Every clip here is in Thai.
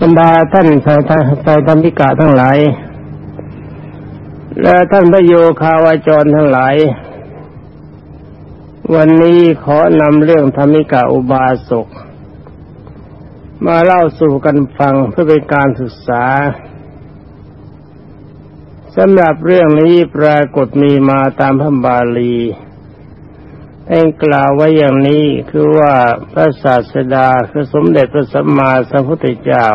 บรรดาท่านชายชายธรรมิกาทั้งหลาย และท่านพระโยคาวาจรทั้งหลาย วันนี้ขอนำเรื่องธรรมิกาอุบาสกมาเล่าสู่กันฟังเพื่อเป็นการศึกษาสำหรับเรื่องนี้ปรากฏมีมาตามพระบาลี เองกล่าวไว้อย่างนี้คือว่าพระศาสดาคือสมเด็จพระสัมมาสัมพุทธเจ้า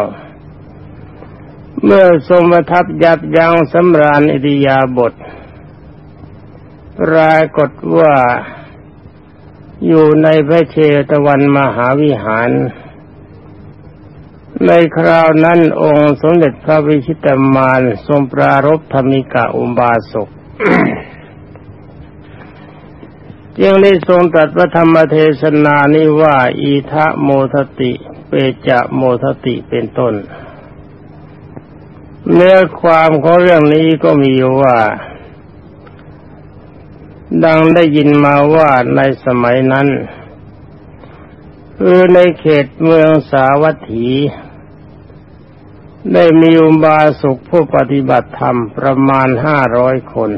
เมื่อทรงประทับยับยั้งสำราญอิริยาบถปรากฏว่าอยู่ในพระเชตวันมหาวิหาร ในคราวนั้นองค์สมเด็จพระวิชิตามานทรงปรารบธรรมิกาอุบาสก จึงได้ทรงตรัสพระธรรมเทศนานี้ว่า อีทะโมทติเปจะโมทติเป็นต้น เนื้อความของเรื่องนี้ก็มีว่า ดังได้ยินมาว่าในสมัยนั้นคือในเขตเมืองสาวัตถี ได้มีอุบาสกผู้ปฏิบัติธรรมประมาณห้าร้อยคน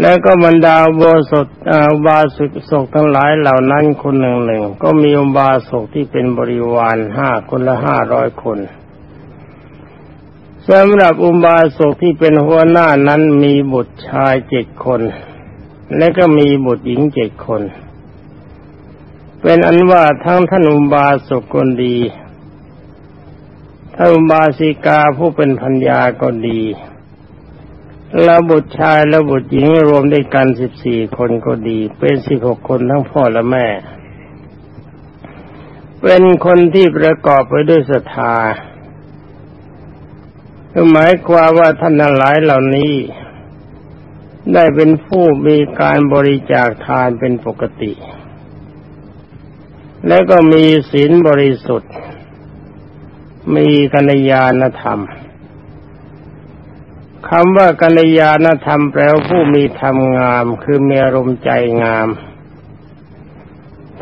แล้วก็บรรดาโบสถอุบาสกศกทั้งหลายเหล่านั้นคนหนึ่งหนึ่งก็มีอุบาสกที่เป็นบริวารห้าคนละห้าร้อยคนสำหรับอุบาสกที่เป็นหัวหน้านั้นมีบุตรชายเจ็ดคน และก็มีบุตรหญิงเจ็ดคน เป็นอันว่าทั้งท่านอุบาสกคนดีท่านอุบาสิกาผู้เป็นพัญญาก็ดี แล้วบุตรชายและบุตรหญิงรวมด้วยกันสิบสี่คนก็ดี เป็นสิบหกคนทั้งพ่อและแม่ เป็นคนที่ประกอบไปด้วยศรัทธาหมายความว่าท่านหลายเหล่านี้ ได้เป็นผู้มีการบริจาคทานเป็นปกติ และก็มีศีลบริสุทธิ์ มีกัญญาณธรรม คำว่ากัญญาณธรรมแปลว่าผู้มีธรรมงาม คือมีอารมณ์ใจงาม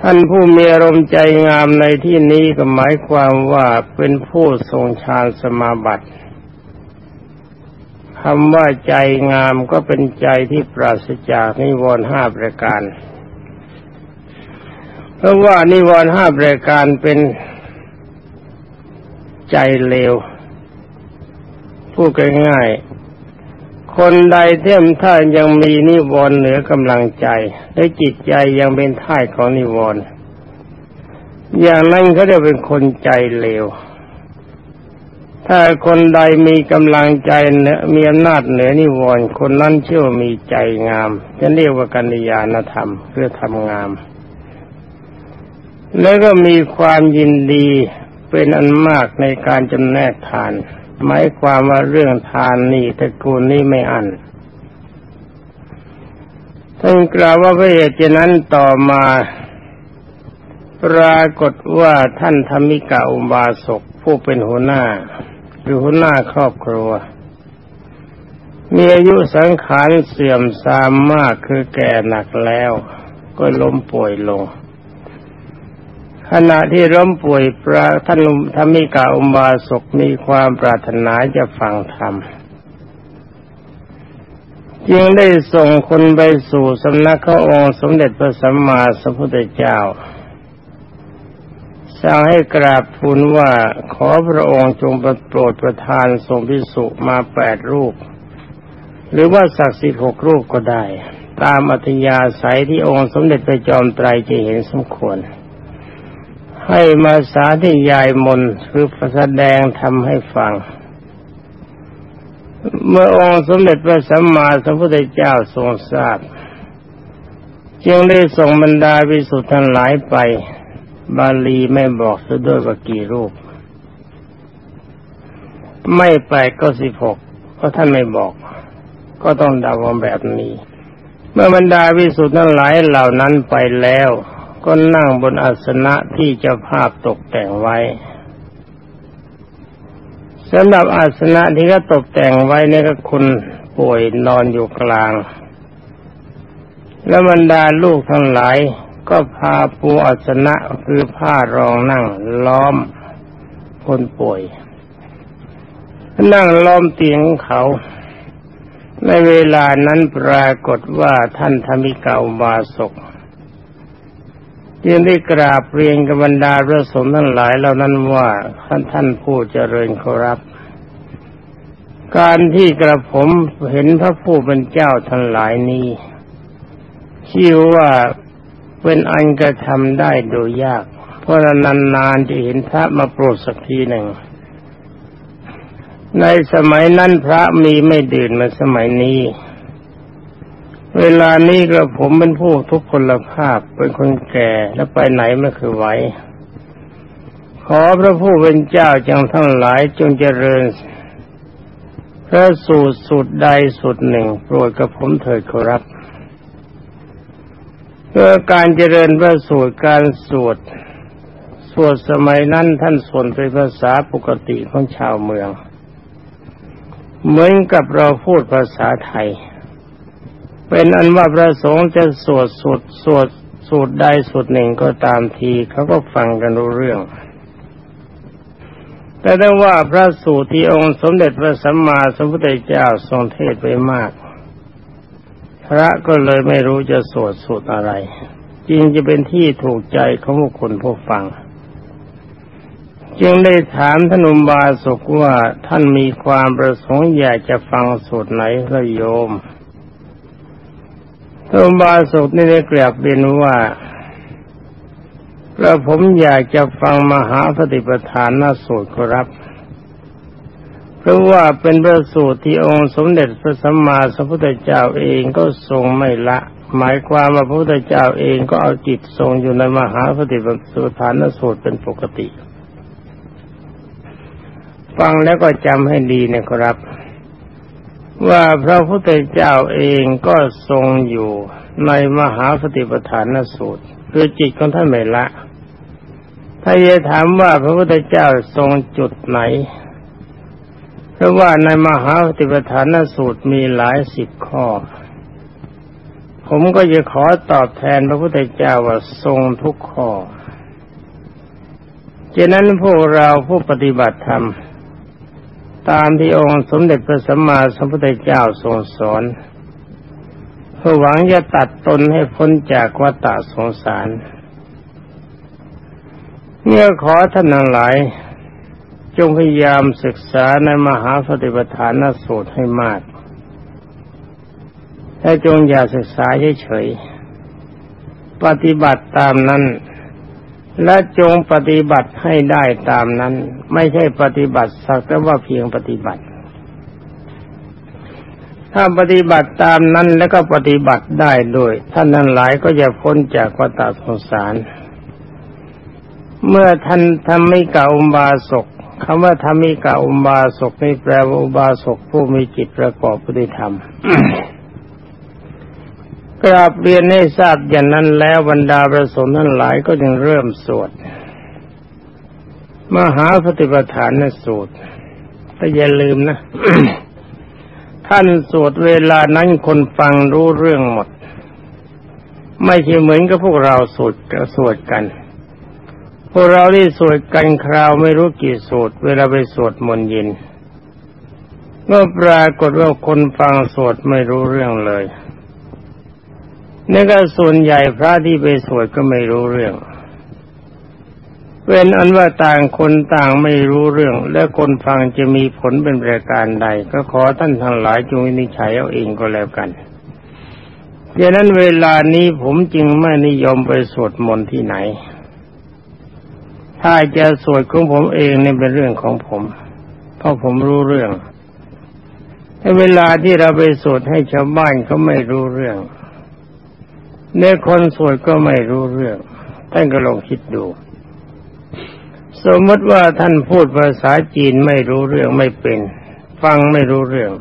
ท่านผู้มีอารมณ์ใจงามในที่นี้ก็หมายความว่าเป็นผู้ทรงฌานสมาบัติคำว่าใจงามก็เป็นใจที่ปราศจากนิวรณ์ห้าประการ เพราะว่านิวรณ์ห้าประการเป็นใจเลว พูดง่ายๆ คนใดเทียมท่ายังมีนิวรณ์เหนือกำลังใจ และจิตใจยังเป็นท่ายของนิวรณ์อย่างนั้นเขาจะเป็นคนใจเลว ถ้าคนใดมีกำลังใจเนือมีอำนาจเหนือนิวรณ์คนนั้นเชื่อมีใจงาม จะเรียกว่ากัญญาณธรรมเพื่อทำงาม แล้วก็มีความยินดีเป็นอันมากในการจำแนกทาน หมายความว่าเรื่องทานนี่ตระกูลนี้ไม่อันท่านกล่าวว่าพระเอกนั้นต่อมา ปรากฏว่าท่านธรรมิกาอุบาสกผู้เป็นหัวหน้าหรือหัวหน้าครอบครัว มีอายุสังขารเสื่อมทรามมากคือแก่หนักแล้ว ก็ล้มป่วยลง ขณะที่ล้มป่วยพระท่านธรรมิกาอุบาสกมีความปรารถนาจะฟังธรรมจึงได้ส่งคนไปสู่สำนักข้าองค์สมเด็จพระสัมมาสัมพุทธเจ้าสั่งให้กราบทูลว่าขอพระองค์จงโปรดประทานทรงพิสุมาแปดรูป หรือว่าศักดิ์สิทธิ์หกรูปก็ได้ ตามอัธยาศัยที่องค์สมเด็จพระจอมไตรจะเห็นสมควร ให้มาสาธยายมนคือแสดงทำให้ฟัง เมื่อองค์สมเด็จพระสัมมาสัมพุทธเจ้าทรงทราบ จึงได้ส่งบรรดาวิสุทธ์ทั้งหลายไป บาลีไม่บอกซะด้วยว่ากี่รูป ไม่ไปก็สิบหกเพราะท่านไม่บอก ก็ต้องดาวแบบนี้ เมื่อบรรดาวิสุทธ์ทั้งหลายเหล่านั้นไปแล้ว ก็นั่งบนอาสนะที่เจ้าภาพตกแต่งไว้สำหรับอาสนะที่เขาตกแต่งไว้นี่ก็คุณป่วยนอนอยู่กลาง แล้วบรรดาลูกทั้งหลาย ก็พาปูอาสนะคือผ้ารองนั่งล้อมคนป่วย นั่งล้อมเตียงของเขา ในเวลานั้นปรากฏว่าท่านธรรมิกาอุบาสก จึงได้กราบเรียนกับบรรดาพระสงฆ์ทั้งหลายเหล่านั้นว่าท่านท่านผู้เจริญขอรับ การที่กระผมเห็นพระผู้เป็นเจ้าทั้งหลายนี้ชื่อว่าเป็นอันกระทำได้โดยยาก เพราะนานๆจะเห็นพระมาโปรดสักทีหนึ่ง ในสมัยนั้นพระมีไม่ดื่นมาสมัยนี้ เวลานี้กระผมเป็นผู้ทุกพลภาพเป็นคนแก่และไปไหนไม่คือไหวขอพระผู้เป็นเจ้าจังทั้งหลายจงเจริญ พระสูตรสูตรใดสูตรหนึ่งโปรดกระผมเถิดขอรับเพื่อการเจริญพระสูตรการสวดสวดสมัยนั้นท่านสวดเป็นภาษาปกติของชาวเมือง เหมือนกับเราพูดภาษาไทย เป็นอันว่าพระสงฆ์จะสวดสวดสวดสูตรใดสูตรหนึ่งก็ตามทีเขาก็ฟังกันรู้เรื่อง แต่ได้ว่าพระสูตรที่องค์สมเด็จพระสัมมาสัมพุทธเจ้าทรงเทศไปมาก พระก็เลยไม่รู้จะสวดสุดอะไรจึงจะเป็นที่ถูกใจของผู้คนผู้ฟัง จึงได้ถามท่านอุบาสกว่าท่านมีความประสงค์อยากจะฟังสูตรไหนพระโยม ท่านบาสกนี่ได้กราบเรียนว่าแล้วผมอยากจะฟังมหาปฏิปทานนาสูตรครับ เพราะว่าเป็นพระสูตรที่องค์สมเด็จพระสัมมาสัมพุทธเจ้าเองก็ทรงไม่ละ หมายความว่าพระพุทธเจ้าเองก็เอาจิตทรงอยู่ในมหาปฏิบัติสุฐานสูตรเป็นปกติ ฟังแล้วก็จำให้ดีนะครับ ว่าพระพุทธเจ้าเองก็ทรงอยู่ในมหาปฏิปทานสูตร คือจิตของท่านไม่ละ ถ้าจะถามว่าพระพุทธเจ้าทรงจุดไหน เพราะว่าในมหาปฏิปทานสูตรมีหลายสิบข้อ ผมก็จะขอตอบแทนพระพุทธเจ้าว่าทรงทุกข้อฉะนั้นพวกเราผู้ปฏิบัติธรรม ตามที่องค์สมเด็จพระสัมมาสัมพุทธเจ้าทรงสอนเพื่อหวังจะตัดตนให้พ้นจากวัฏสงสารเมื่อขอท่านทั้งหลาย จงพยายามศึกษาในมหาสติปัฏฐานสูตรให้มากแต่จงอย่าศึกษาเฉยๆปฏิบัติตามนั้น และจงปฏิบัติให้ได้ตามนั้น ไม่ใช่ปฏิบัติสักแต่ว่าเพียงปฏิบัติ ถ้าปฏิบัติตามนั้นแล้วก็ปฏิบัติได้ด้วยท่านนั้นหลายก็จะพ้นจากวัฏสงสาร เมื่อท่านทำไม่เก่าบาศกคำว่าธรรมิกาอุบาสกนี่แปลว่าอุบาสกผู้มีจิตประกอบปฏิธรรม กราบเรียนให้ทราบอย่างนั้นแล้วบรรดาประสงค์ทั้งหลายก็ยังเริ่มสวด มหาปฏิปทานนสูตรแต่อย่าลืมนะ ท่านสวดเวลานั้นคนฟังรู้เรื่องหมด ไม่ใช่เหมือนกับพวกเราสวดสวดกัน พวกเราที่สวดกันคราวไม่รู้กี่สูตรเวลาไปสวดมนต์ยินก็ปรากฏว่าคนฟังสวดไม่รู้เรื่องเลย นี่ก็ส่วนใหญ่พระที่ไปสวดก็ไม่รู้เรื่องเป็นอันว่าต่างคนต่างไม่รู้เรื่อง และคนฟังจะมีผลเป็นประการใด ก็ขอท่านทั้งหลายจงวินิจฉัยเอาเองก็แล้วกันดังนั้นเวลานี้ผมจึงไม่นิยมไปสวดมนต์ที่ไหน ถ้าจะสวดของผมเองนี่เป็นเรื่องของผม เพราะผมรู้เรื่องในเวลาที่เราไปสวดให้ชาวบ้านเขาไม่รู้เรื่อง ในคนสวดก็ไม่รู้เรื่อง ท่านก็ลองคิดดู สมมติว่าท่านพูดภาษาจีนไม่รู้เรื่องไม่เป็น ฟังไม่รู้เรื่อง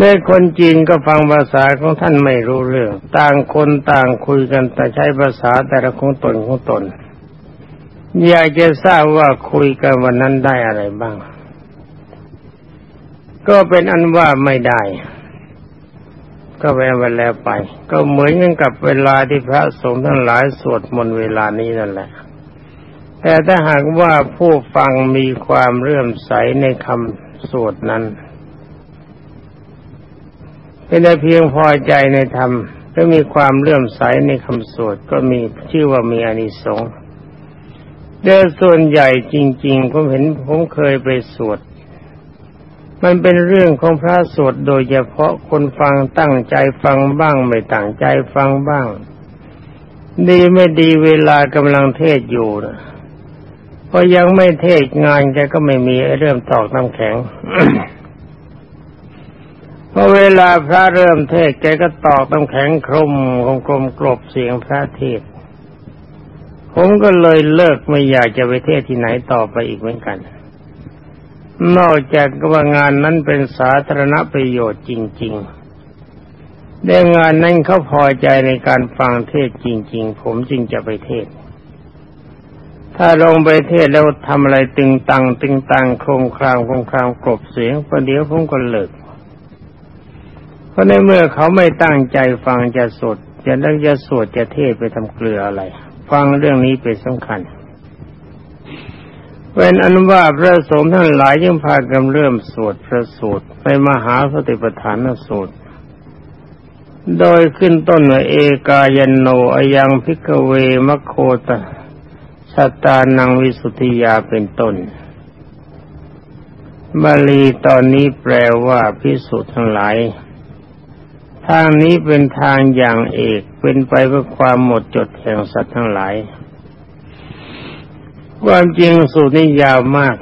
ในคนจีนก็ฟังภาษาของท่านไม่รู้เรื่อง ต่างคนต่างคุยกันแต่ใช้ภาษาแต่ละของตนของตน อยากจะทราบว่าคุยกันวันนั้นได้อะไรบ้าง ก็เป็นอันว่าไม่ได้ ก็แวะไปแล้วไป ก็เหมือนกันกับเวลาที่พระสงฆ์ทั้งหลายสวดมนต์เวลานี้นั่นแหละ แต่ถ้าหากว่าผู้ฟังมีความเรื่อมใสในคำสวดนั้น เป็นเพียงพอใจในธรรมก็มีความเลื่อมใสในคำสวดก็มีชื่อว่ามีอานิสงส์โดยส่วนใหญ่จริง ๆ ผมเห็นผมเคยไปสวด มันเป็นเรื่องของพระสวดโดยเฉพาะคนฟังตั้งใจฟังบ้าง ไม่ตั้งใจฟังบ้าง ดีไม่ดีเวลากำลังเทศอยู่นะพอยังไม่เทศงานแกก็ไม่มีเริ่มตอกน้ำแข็งพอเวลาพระเริ่มเทศแกก็ตอกน้ำแข็งครมคมคมกรบเสียงพระเทศผมก็เลยเลิกไม่อยากจะไปเทศที่ไหนต่อไปอีกเหมือนกัน นอกจากว่างานนั้นเป็นสาธารณประโยชน์จริง ๆ ได้งานนั้นเขาพอใจในการฟังเทศจริง ๆ ผมจึงจะไปเทศ ถ้าลงไปเทศแล้วทำอะไรตึงตัง ตึงตังโครงครามโครงครามกรบเสียงประเดี๋ยวผมก็เลิก เพราะในเมื่อเขาไม่ตั้งใจฟังจะสดจะนั่งจะสวดจะเทศไปทำเกลืออะไร ฟังเรื่องนี้เป็นสำคัญ เป็นอนุว่าพระสงฆ์ท่านหลายยังพากันเริ่มสวดพระสูตรไปมหาสติปัฏฐานสูตร โดยขึ้นต้นว่าเอกายโนอยังพิกเวมโคตสัตตานังวิสุทธิยาเป็นต้นบาลีตอนนี้แปลว่าพิสุทธ์ทั้งหลาย ทางนี้เป็นทางอย่างเอกเป็นไปเพื่อความหมดจดแห่งสัตว์ทั้งหลาย ความจริงสูตรนี้ยาวมาก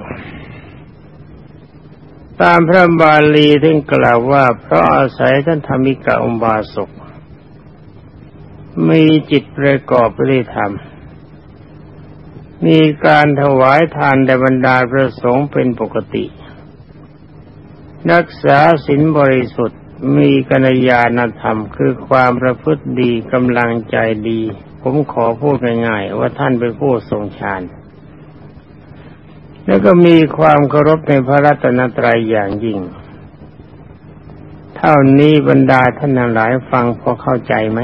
ตามพระบาลีท่านกล่าวว่า เพราะอาศัยท่านธรรมิกาอุบาสกมีจิตประกอบไปด้วยธรรม มีการถวายทานแด่บรรดาพระสงฆ์เป็นปกติ รักษาศีลบริสุทธิ์มีกัญญาณธรรมคือความประพฤติดีกำลังใจดี ผมขอพูดง่ายๆว่าท่านเป็นผู้ทรงฌาน แล้วก็มีความเคารพในพระรัตนตรัยอย่างยิ่ง เท่านี้บรรดาท่านหลายฟังพอเข้าใจไหม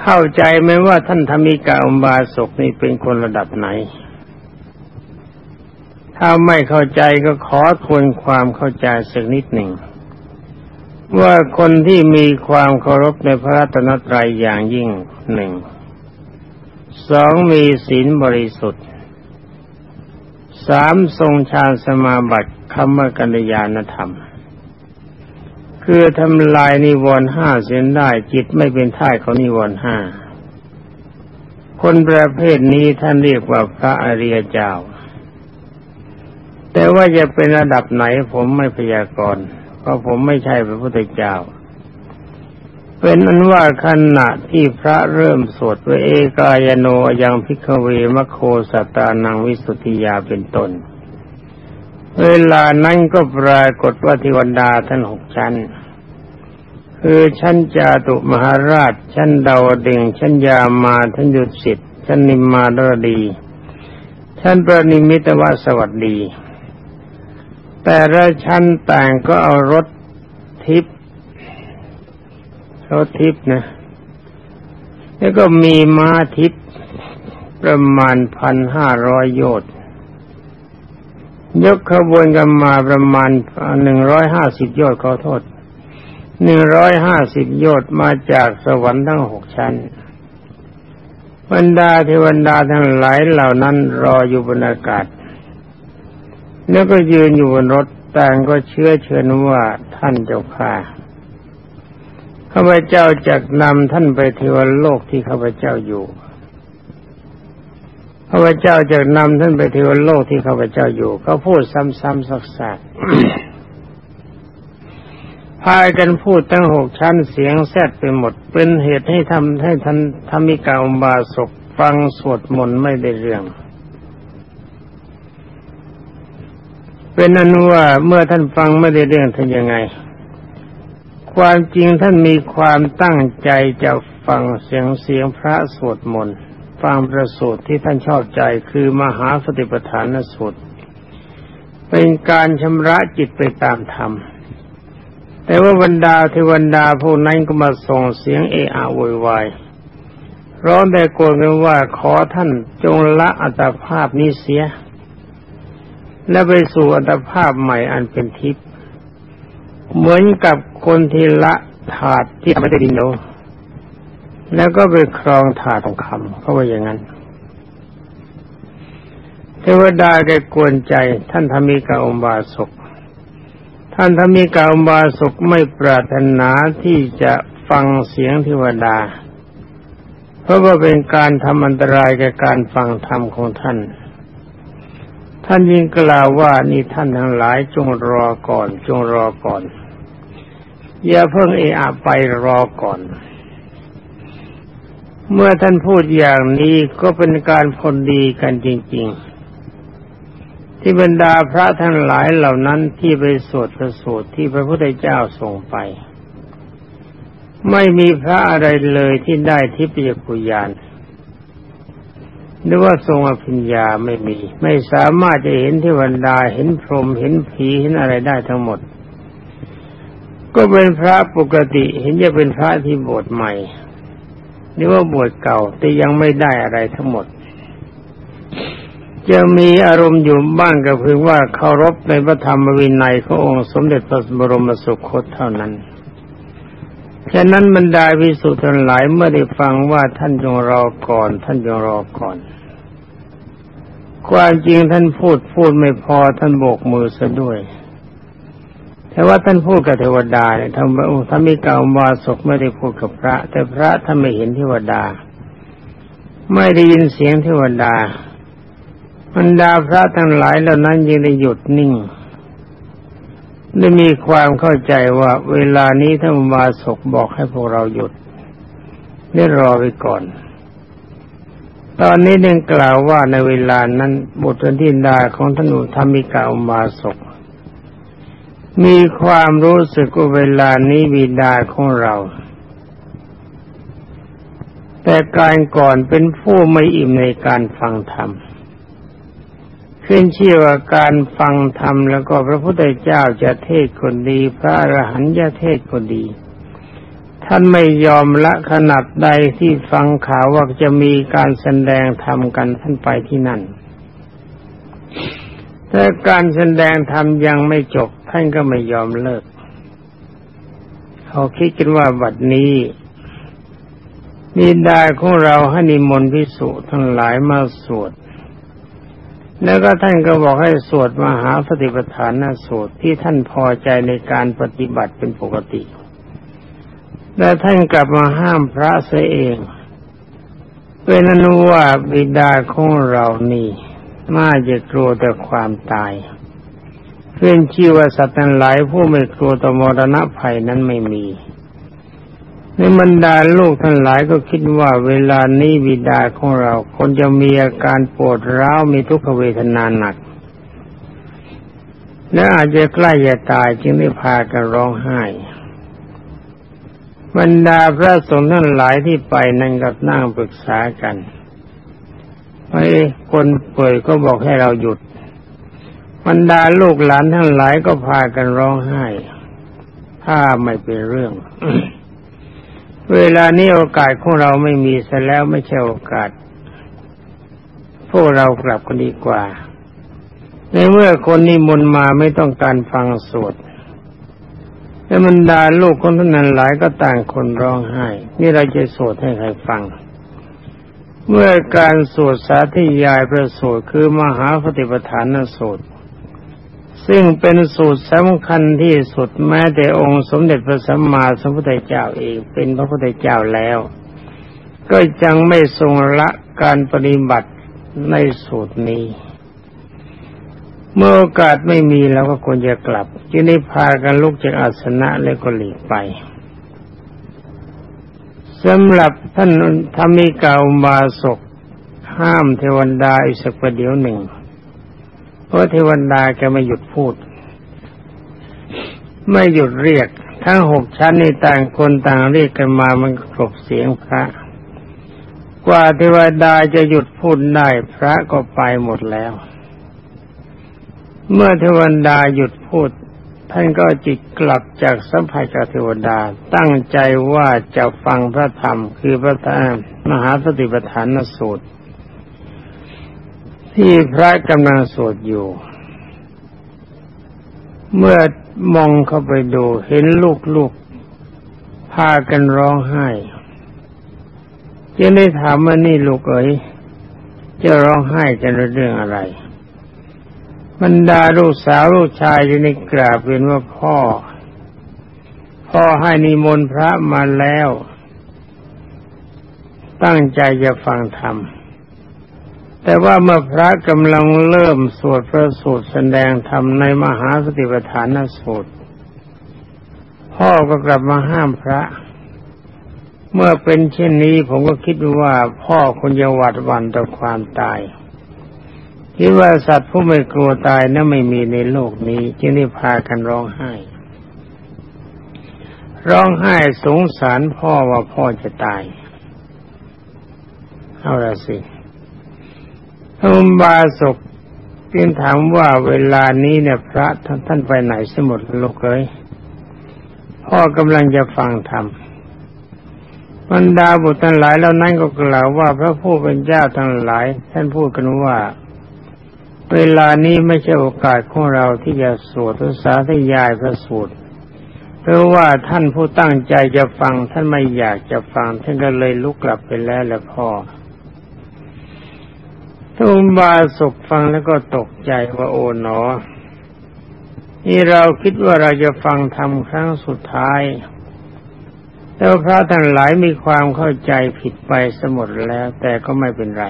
เข้าใจไหมว่าท่านธรรมิกาอุบาสกนี่เป็นคนระดับไหน ถ้าไม่เข้าใจก็ขอทวนความเข้าใจสักนิดหนึ่ง ว่าคนที่มีความเคารพในพระรัตนตรัยอย่างยิ่งหนึ่งสองมีศีลบริสุทธิ์ สามทรงฌานสมาบัติคำว่ากัญญาณธรรม คือทำลายนิวรณ์ห้าเสียได้จิตไม่เป็นท่ายของนิวรณ์ห้าคนประเภทนี้ท่านเรียกว่าพระอริยเจ้า แต่ว่าจะเป็นระดับไหนผมไม่พยากรณ์เพราะผมไม่ใช่พระพุทธเจ้า เป็นอันว่าขณะที่พระเริ่มสวดว่าเอกายโนยังพิกเวมโคสัตานังวิสุทธิยาเป็นต้น เวลานั้นก็ปรากฏว่าทิวันดาท่านหกชั้น คือชั้นจาตุมหาราช ชั้นดาวดึงชั้นยามาท่านยุดสิทธิ์ชั้นนิมมาดรดี ชั้นประนิมิตวสวัสดี แต่ละชั้นต่างก็เอารถทิพย์ รถทิพย์นะ แล้วก็มีม้าทิพย์ประมาณพันห้าร้อยโยชน์ยกขบวนกันมาประมาณหนึ่งร้อยห้าสิบยอดขอโทษหนึ่งร้อยห้าสิบยอดมาจากสวรรค์ทั้งหกชั้นบรรดาเทวดาทั้งหลายเหล่านั้นรออยู่บนอากาศ แล้วก็ยืนอยู่บนรถแต่งก็เชื่อเชิญว่าท่านเจ้าข้า ข้าพเจ้าจะนำท่านไปเทวโลกที่ข้าพเจ้าอยู่ข้าพเจ้าจะนำท่านไปเทวโลกที่ข้าพเจ้าอยู่เขาพูดซ้ำๆซักๆพายกันพูดตั้งหกชั้นเสียงแซดไปหมด เป็นเหตุให้ทำให้ท่านธรรมิกาอุบาสกฟังสวดมนต์ไม่ได้เรื่อง เป็นอนุว่าเมื่อท่านฟังไม่ได้เรื่องท่านยังไง ความจริงท่านมีความตั้งใจจะฟังเสียงเสียงพระสวดมนต์ฟังประสูตรที่ท่านชอบใจคือมหาสติปัฏฐานสูตร เป็นการชำระจิตไปตามธรรม แต่ว่าบรรดาเทวดาพวกนั้นก็มาส่งเสียงเอะอะโวยวายร้องแต่โกนกันว่าขอท่านจงละอัตภาพนี้เสีย และไปสู่อัตภาพใหม่อันเป็นทิพย์ เหมือนกับคนที่ละถาดที่ไม่ได้ดินโนแล้วก็ไปครองถาดทองคำเขาว่าอย่างนั้นเทวดาแกกวนใจ ท่านธรรมิกาอมบาศกท่านธรรมิกาอมบาศกไม่ปรารถนาที่จะฟังเสียงเทวดา เพราะว่าเป็นการทำอันตรายแก่การฟังธรรมของท่าน ท่านยิ่งกล่าวว่านี่ท่านทั้งหลายจงรอก่อน จงรอก่อน อย่าเพิ่งเอะอะไปรอก่อน เมื่อท่านพูดอย่างนี้ก็เป็นการพลดีกันจริง ๆ ที่บรรดาพระทั้งหลายเหล่านั้นที่ไปสวดพระสูตรที่พระพุทธเจ้าส่งไป ไม่มีพระอะไรเลยที่ได้ทิพยกุญาณหรือว่าทรงอภิญญาไม่มี ไม่สามารถจะเห็นเทวดาเห็นพรหมเห็นผีเห็นอะไรได้ทั้งหมด ก็เป็นพระปกติเห็นจะเป็นพระที่บวชใหม่หรือว่าบวชเก่าแต่ยังไม่ได้อะไรทั้งหมด จะมีอารมณ์อยู่บ้างก็เพียงว่าเคารพในพระธรรมวินัยขององค์สมเด็จพระบรมสุคตเท่านั้นฉะนั้นบรรดาวิสุทธิ์ทั้งหลายเมื่อได้ฟังว่าท่านจงรอก่อน ท่านจงรอก่อน ความจริงท่านพูดพูดไม่พอท่านโบกมือซะด้วย แต่ว่าท่านพูดกับเทวดาเนี่ยทำทำมีกล่าวมาศกไม่ได้พูดกับพระ แต่พระท่านไม่เห็นเทวดา ไม่ได้ยินเสียงเทวดาบรรดาพระทั้งหลายเหล่านั้นยังได้หยุดนิ่งได้มีความเข้าใจว่าเวลานี้ท่านมาศกบอกให้พวกเราหยุดนี่รอไปก่อน ตอนนี้เนื่งกล่าวว่าในเวลานั้นบุตรทินดาของท่านอุธรรมิกาอุมาศก มีความรู้สึกว่าเวลานี้บิดาของเรา แต่การก่อนเป็นผู้ไม่อิ่มในการฟังธรรมขึ้นชื่อว่าการฟังธรรมแล้วก็พระพุทธเจ้าจะเทศคนดี พระอรหันต์จะเทศคนดี ท่านไม่ยอมละขนาดใดที่ฟังข่าวว่าจะมีการแสดงธรรมกันท่านไปที่นั่น แต่การแสดงธรรมยังไม่จบ ท่านก็ไม่ยอมเลิก เขาคิดกันว่าบัดนี้มีดาของเราให้นิมนต์พิสุทั้งหลายมาสวด แล้วก็ท่านก็บอกให้สวดมหาปฏิปทานนสูตรที่ท่านพอใจในการปฏิบัติเป็นปกติ และท่านกลับมาห้ามพระเสเอง เป็นอนุว่าบิดาของเรานี่ น่าจะกลัวแต่ความตายเพื่อนชื่อว่าสัตว์ทั้งหลายผู้ไม่กลัวต่อมรณะภัยนั้นไม่มีในบรรดาลูกทั้งหลายก็คิดว่าเวลานี้บิดาของเราคนจะมีอาการปวดร้าวมีทุกขเวทนาหนัก และอาจจะใกล้จะตายจึงได้พากันร้องไห้บรรดาพระสงฆ์ทั้งหลายที่ไปนั่งกับนั่งปรึกษากัน ไอ้คนป่วยก็บอกให้เราหยุดบรรดาลูกหลานทั้งหลายก็พากันร้องไห้ ถ้าไม่เป็นเรื่อง เวลานี้โอกาสของเราไม่มีซะแล้วไม่ใช่โอกาส พวกเรากลับกันดีกว่า ในเมื่อคนนิมนต์มาไม่ต้องการฟังสวดแต่บรรดาลูกคนท่านนั้นหลายก็ต่างคนร้องไห้ นี่เราจะสวดให้ใครฟัง เมื่อการสวดสาธยายพระสูตรคือมหาปฏิปทานสูตร ซึ่งเป็นสูตรสำคัญที่สุดแม้แต่องค์สมเด็จพระสัมมาสัมพุทธเจ้าเองเป็นพระพุทธเจ้าแล้ว ก็ยังไม่ทรงละการปฏิบัติในสูตรนี้ เมื่อโอกาสไม่มีแล้วก็ควรจะกลับจึงได้พากันลุกจากอาสนะและก็หลีกไป สำหรับท่านธรรมิกาอุบาสกห้ามเทวดาอีกสักประเดี๋ยวหนึ่ง เพราะเทวดาแกไม่หยุดพูด ไม่หยุดเรียก ทั้งหกชั้นนี่ต่างคนต่างเรียกกันมามันกรบเสียงพระ กว่าเทวดาจะหยุดพูดได้พระก็ไปหมดแล้ว เมื่อเทวดาหยุดพูด ท่านก็จิตกลับจากสัมผัสกับเทวดา ตั้งใจว่าจะฟังพระธรรมคือพระธรรมมหาสติปัฏฐานสูตร ที่พระกำลังสวดอยู่ เมื่อมองเข้าไปดูเห็นลูกๆพากันร้องไห้จึงได้ถามว่านี่ลูกเอ๋ยจะร้องไห้กันเรื่องอะไร บรรดาลูกสาวลูกชายจะได้กราบเป็นว่าพ่อ พ่อให้นิมนต์พระมาแล้ว ตั้งใจจะฟังธรรม แต่ว่าเมื่อพระกำลังเริ่มสวดพระสูตรแสดงธรรมในมหาสติปัฏฐานสูตร พ่อก็กลับมาห้ามพระ เมื่อเป็นเช่นนี้ผมก็คิดว่าพ่อคนจะหวาดหวั่นต่อความตาย คิดว่าสัตว์ผู้ไม่กลัวตายนั้นไม่มีในโลกนี้ จึงได้พากันร้องไห้ ร้องไห้สงสารพ่อว่าพ่อจะตาย เอาละสิพระบาศกจึงถามว่าเวลานี้เนี่ยพระท่านท่านไปไหนสมุดลูกเลยพ่อกำลังจะฟังธรรมบรรดาบุตรทั้งหลายแล้วนั้นก็กล่าวว่าพระผู้เป็นเจ้าทั้งหลาย ท่านพูดกันว่า เวลานี้ไม่ใช่โอกาสของเราที่จะสวดภาษาทยายพระสูตรเพราะว่าท่านผู้ตั้งใจจะฟังท่านไม่อยากจะฟังท่านก็เลยลุกกลับไปแล้วแหละพ่อทุมบาสุกฟังแล้วก็ตกใจว่าโอ๋หนอ นี่เราคิดว่าเราจะฟังธรรมครั้งสุดท้ายแต่พระท่านหลายมีความเข้าใจผิดไปสมดแล้ว แต่ก็ไม่เป็นไร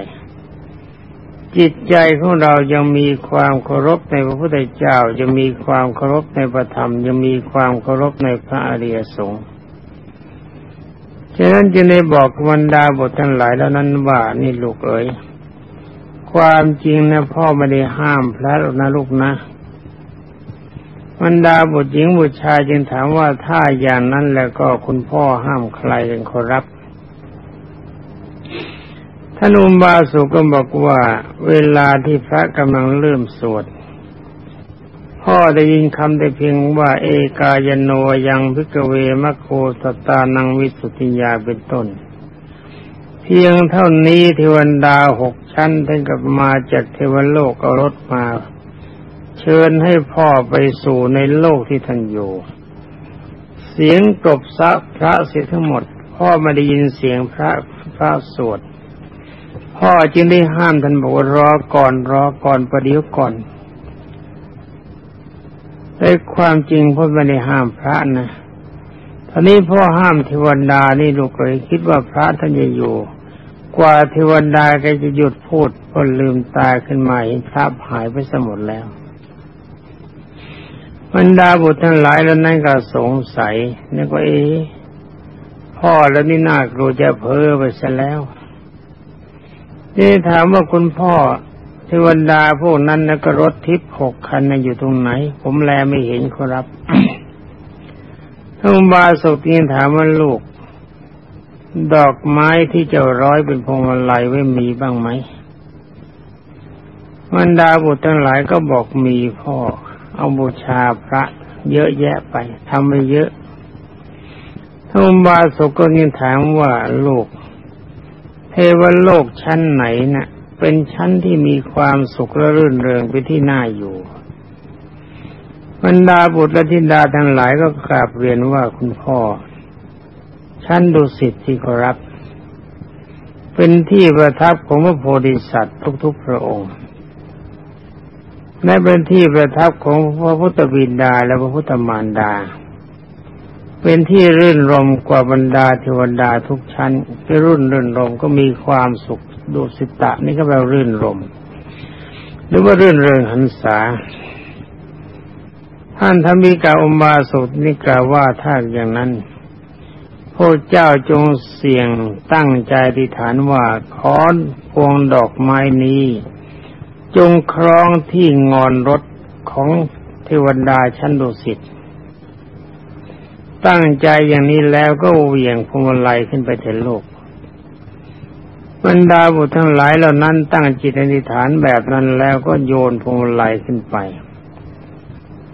จิตใจของเรายังมีความเคารพในพระพุทธเจ้ายังมีความเคารพในพระธรรมยังมีความเคารพในพระอริยสงฆ์ฉะนั้นจึงได้บอกบรรดาบททั้งหลายแล้วนั้นว่านี่ลูกเอ๋ยความจริงนะพ่อไม่ได้ห้ามพระหรอกนะลูกนะบรรดาบุตรหญิงบุตรชายจึงถามว่าถ้าอย่างนั้นแล้วก็คุณพ่อห้ามใครกันขอรับ ท่านอุบาสุก็บอกว่า เวลาที่พระกำลังเริ่มสวด พ่อได้ยินคำแต่เพียงว่า เอกายโนยังพิกเวมะโคสตานังวิสุทธิยาเป็นต้น เพียงเท่านี้เทวันดาหกชั้นท่านกับมาจากเทวโลกเอารถมา เชิญให้พ่อไปสู่ในโลกที่ท่านอยู่ เสียงกบซักพระเสียทั้งหมด พ่อไม่ได้ยินเสียงพระพระสวด พ่อจึงได้ห้ามท่านบอกว่ารอก่อนรอก่อนประเดี๋ยวก่อนแต่ความจริงพ่อไม่ได้ห้ามพระนะตอนนี้พ่อห้ามเทวดานี่ลูกเลยคิดว่าพระท่านจะอยู่ กว่าเทวดาแกจะหยุดพูดก็ลืมตาขึ้นมาเห็นพระหายไปสมดแล้วบรรดาบุตรทั้งหลายแล้วนั่นก็สงสัยนึกว่าเอ๊พ่อแล้วนี่น่ากลัวจะเพ้อไปซะแล้ว นี่ถามว่าคุณพ่อเทวดาพวกนั้นนะก็รถทิพย์หกคันนะอยู่ตรงไหน ผมแลไม่เห็นครับท่านบาสกนี่ถามว่าลูก ดอกไม้ที่เจ้าร้อยเป็นพวงมาลัยไว้มีบ้างไหมมันดาบุตรทั้งหลายก็บอกมีพ่อ เอาบูชาพระ เยอะแยะไปทำไปเยอะท่านบาสกก็นี่ถามว่าลูก เทวโลกชั้นไหนนะ่ะ เป็นชั้นที่มีความสุขและรื่นเริงไปที่หน่าอยู่บรรดาบุตรและธิดาทั้งหลายก็กราบเรียนว่าคุณพ่อ ชั้นดุสิตที่ขอรับ เป็นที่ประทับของพระโพธิสัตว์ทุกๆพระองค์และเป็นที่ประทับของพระพุทธบิดาและพระพุทธมารดา เป็นที่รื่นรมกว่าบรรดาเทวดาทุกชั้นที่รุ่นรื่นรมก็มีความสุขดุสิตะนี่ก็แปลรื่นรมหรือว่ารื่นเริงหันษาท่านธรรมิกาอมบาสุนี่กล่าวว่าถ้าอย่างนั้นพระเจ้าจงเสี่ยงตั้งใจที่ฐานว่าขอนพวงดอกไม้นี้ จงครองที่งอนรถของเทวดาชั้นดุสิต ตั้งใจอย่างนี้แล้วก็เหวี่ยงพวงมาลัยขึ้นไปถึงโลกบรรดาบุตรทั้งหลายเหล่านั้นตั้งจิตอธิษฐานแบบนั้นแล้วก็โยนพวงมาลัยขึ้นไป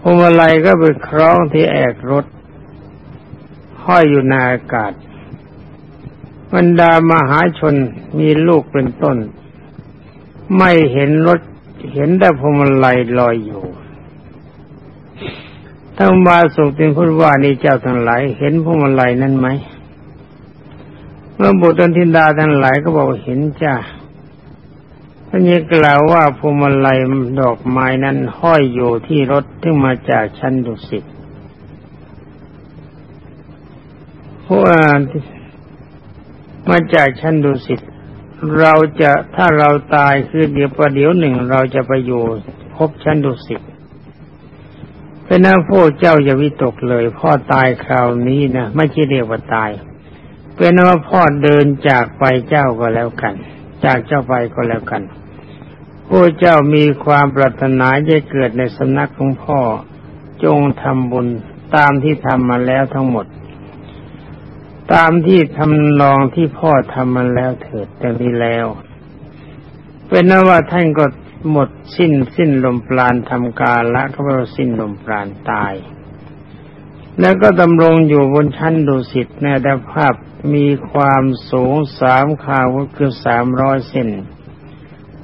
พวงมาลัยก็เป็นคล้องที่แอกรถห้อยอยู่ในอากาศบรรดามหาชนมีลูกเป็นต้น ไม่เห็นรถเห็นแต่พวงมาลัยลอยอยู่ ท่านมาสุขจึงพูดว่านี่เจ้าทั้งหลายเห็นพวงมาลัยนั้นไหมเมื่อบุตรธินดาทั้งหลายก็บอกเห็นจ้าท่านยังกล่าวว่าพวงมาลัยดอกไม้นั้นห้อยอยู่ที่รถที่มาจากชั้นดุสิตพวกมาจากชั้นดุสิตเราจะถ้าเราตายคือเดี๋ยวประเดี๋ยวหนึ่งเราจะไปอยู่พบชั้นดุสิต เป็นนักพวกเจ้าอย่าวิตกเลย พ่อตายคราวนี้นะไม่ใช่เรียกว่าตาย เป็นว่าพ่อเดินจากไปเจ้าก็แล้วกัน จากเจ้าไปก็แล้วกันผู้เจ้ามีความปรารถนาจะเกิดในสำนักของพ่อ จงทำบุญตามที่ทำมาแล้วทั้งหมด ตามที่ทำนองที่พ่อทำมาแล้วเถิดแต่นี้แล้ว เป็นนว่าท่านก็ หมดสิ้นสิ้นลมปราณทำกาละก็ว่าสิ้นลมปราณตาย แล้วก็ดำรงอยู่บนชั้นดุสิตในดภาพมีความสูงสามคาวคือสามร้อยเซน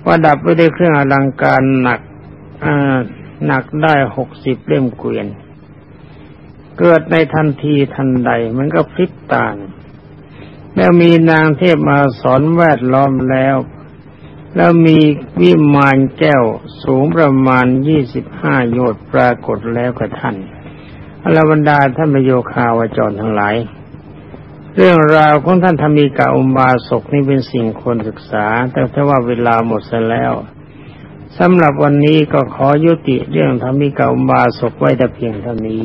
ประดับไปด้วยเครื่องอลังการหนักหนักได้หกสิบเล่มเกวียน เกิดในทันทีทันใดมันก็พลิบตาแล้วมีนางเทพมาสอนแวดล้อมแล้ว แล้วมีวิมานแก้วสูงประมาณยี่สิบห้าโยชน์ปรากฏแล้วกับท่านอรบรรดาท่านมโยคาวจรทั้งหลาย เรื่องราวของท่านธรรมีกาอุบาสกนี่เป็นสิ่งควรศึกษา แต่ถ้าว่าเวลาหมดซะแล้วสำหรับวันนี้ก็ขอยุติเรื่องธรรมิกาอุบาสกไว้แต่เพียงเท่านี้